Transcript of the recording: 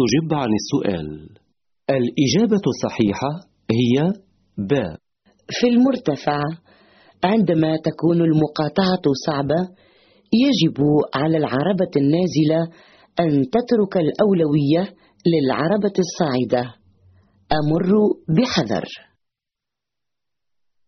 تجب عن السؤال. الإجابة الصحيحة هي ب. في المرتفع عندما تكون المقاطعة صعبة يجب على العربة النازلة أن تترك الأولوية للعربة الصاعدة. أمر بحذر.